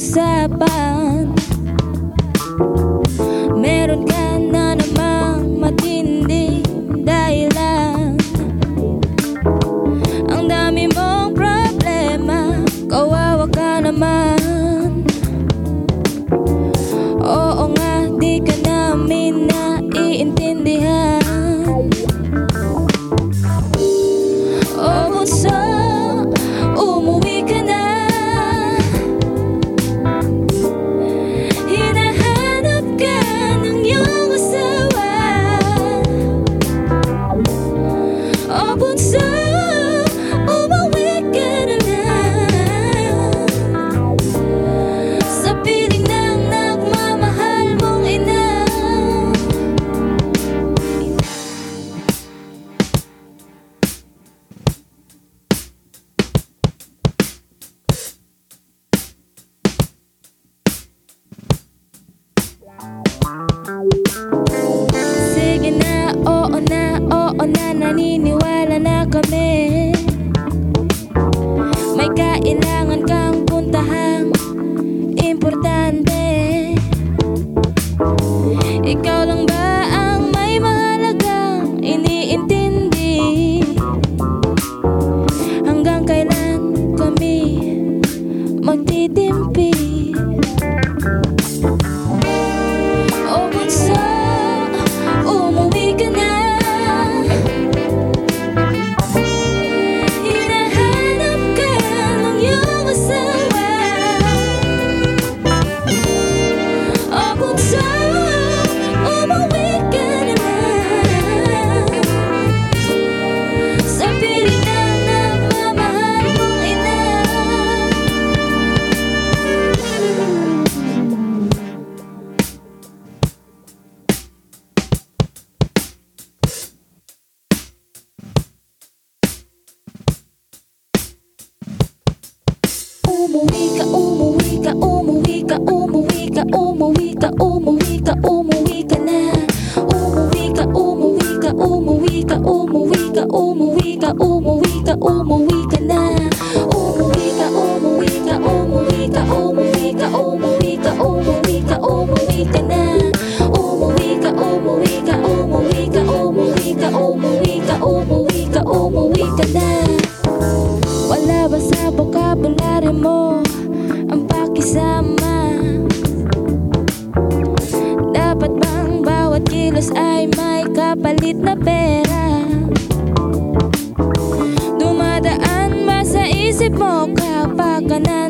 usapan Janine ka, umuwi ka, umuwi ka, umuwi ka na Umuwi ka, umuwi ka, umuwi ka, umuwi ka, umuwi ka, umuwi ka, umuwi ka na Umuwi ka, umuwi ka, umuwi ka, na Umuwi ka, umuwi ka, umuwi ka, na wala ba sa bokabularyo mo ang pakisama? Kilos ay may kapalit na pera? Dumadaan ba sa isip mo kapakanan ng